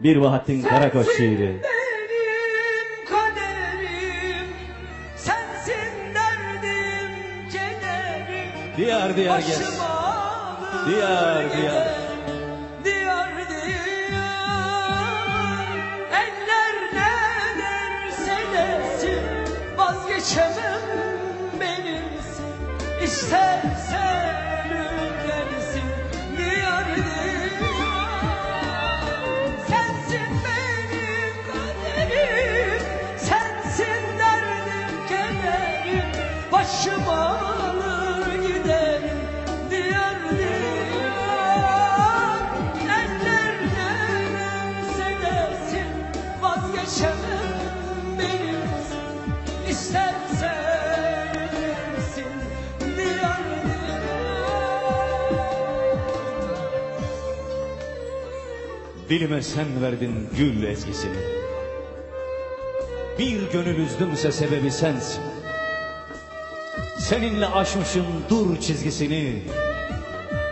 Bir Bahattin Karakoç şiiri. Benim kaderim, sensin derdim, kederim. Diyar diyar ağır Diyar, gider, diyar. Diyar diyar. Eller ne derse desin, vazgeçemem benimsin. İstersen Başıma alır giderim, diyar diyar. Eller derse vazgeçemem benimsin. İstersen ülkersin, diyar diyar. Dilime sen verdin gül ezgisini. Bir gönül üzdümse sebebi sensin. Seninle aşmışım dur çizgisini.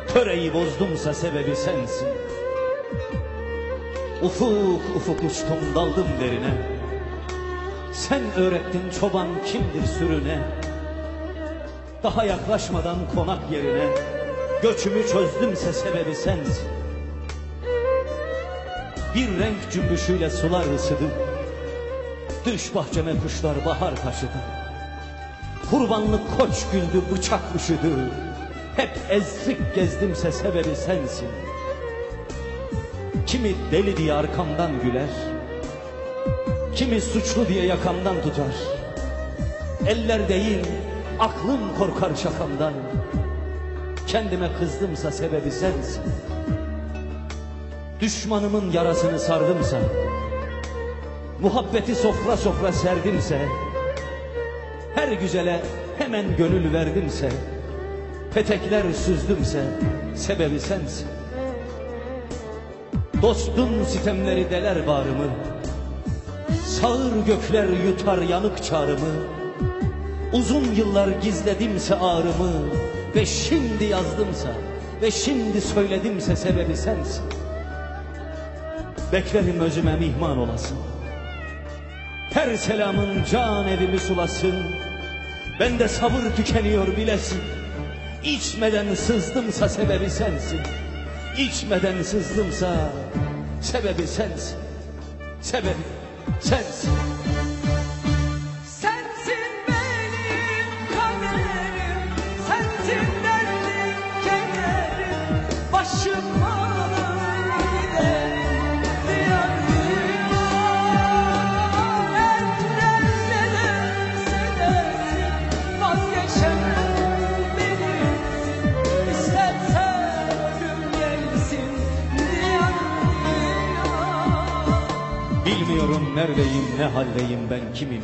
Töreyi bozdumsa sebebi sensin. Ufuk ufuk uçtum daldım derine. Sen öğrettin çoban kimdir sürüne. Daha yaklaşmadan konak yerine. Göçümü çözdümse sebebi sensin. Bir renk cümbüşüyle sular ısıdı. Dış bahçeme kuşlar bahar taşıdı. Kurbanlık koç güldü bıçak üşüdü. Hep ezzik gezdimse sebebi sensin. Kimi deli diye arkamdan güler. Kimi suçlu diye yakamdan tutar. Eller değil aklım korkar şakamdan. Kendime kızdımsa sebebi sensin. Düşmanımın yarasını sardımsa, muhabbeti sofra sofra serdimse, her güzele hemen gönül verdimse, petekler süzdümse, sebebi sensin. Dostun sitemleri deler bağrımı, sağır gökler yutar yanık çağrımı, uzun yıllar gizledimse ağrımı ve şimdi yazdımsa ve şimdi söyledimse sebebi sensin. Beklerim özüme mihman olasın. Her selamın can evimi sulasın. Ben de sabır tükeniyor bilesin. İçmeden sızdımsa sebebi sensin. İçmeden sızdımsa sebebi sensin. Sebebi sensin. Neredeyim ne haldeyim ben kimim.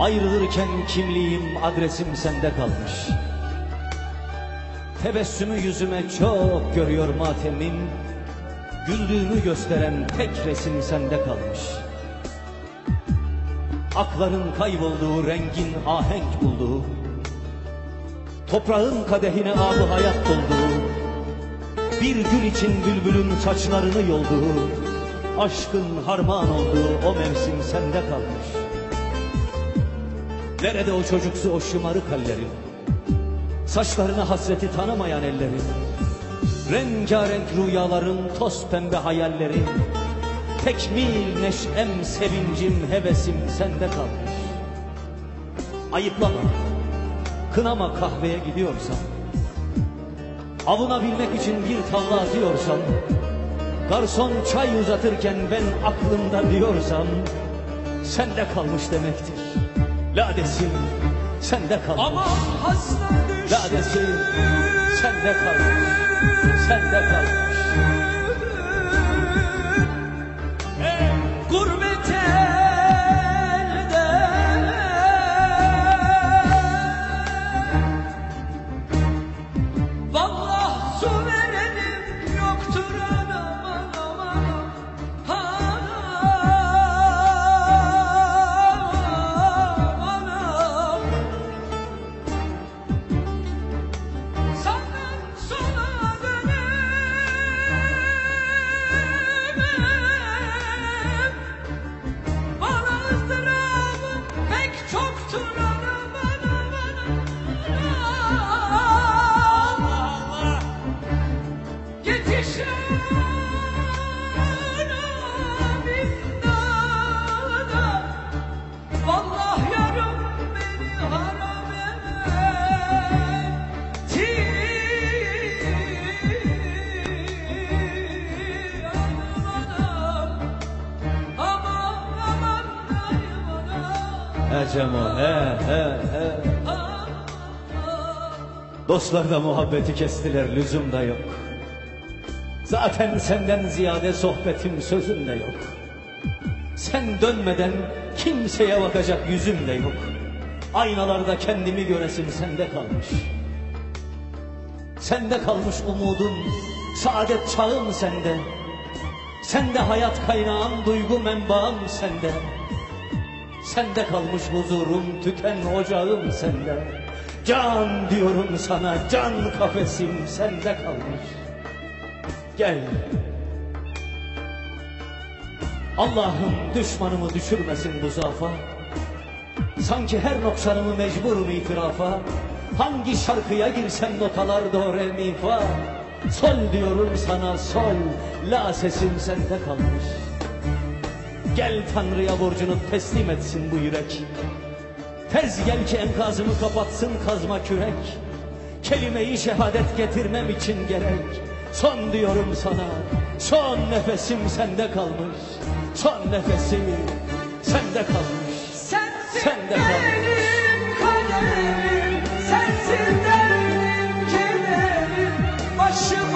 Ayrılırken kimliğim adresim sende kalmış. Tebessümü yüzüme çok görüyor matemin. Güldüğümü gösteren tek resim sende kalmış. Akların kaybolduğu rengin ahenk bulduğu. Toprağın kadehine abı hayat dolduğu. Bir gül için bülbülün saçlarını yolduğu. Aşkın harman olduğu o mevsim sende kalmış. Nerede o çocuksu o şımarık hallerin? Saçlarına hasreti tanımayan ellerin. Rengarenk rüyaların toz pembe hayallerin. Tekmil neşem, sevincim, hevesim sende kalmış. Ayıplama, kınama kahveye gidiyorsan. Avunabilmek için bir tavla atıyorsan. Garson çay uzatırken ben aklımda diyorsam. Sende kalmış demektir. Ladesim sende kalmış. Ama hasta düştüm. Ladesim sende kalmış. Sende kalmış. Cemo he he he. Dostlar da muhabbeti kestiler lüzum da yok. Zaten senden ziyade sohbetim sözüm de yok. Sen dönmeden kimseye bakacak yüzüm de yok. Aynalarda kendimi göresim sende kalmış. Sende kalmış umudum, saadet çağım sende. Sende hayat kaynağım, duygu menbaım sende. Sende kalmış huzurum, tüken ocağım sende. Can diyorum sana, can kafesim sende kalmış. Gel. Allah'ım düşmanımı düşürmesin bu zafa. Sanki her noksanımı mecburum itirafa. Hangi şarkıya girsem notalar do re mi fa. Sol diyorum sana sol, la sesim sende kalmış. Gel Tanrı'ya borcunu teslim etsin bu yürek. Tez gel ki enkazımı kapatsın kazma kürek. Kelimeyi şehadet getirmem için gerek. Son diyorum sana, son nefesim sende kalmış. Son nefesim sende kalmış. Sensin sende kalmış. benim kaderim, sensin derdim kederim, başım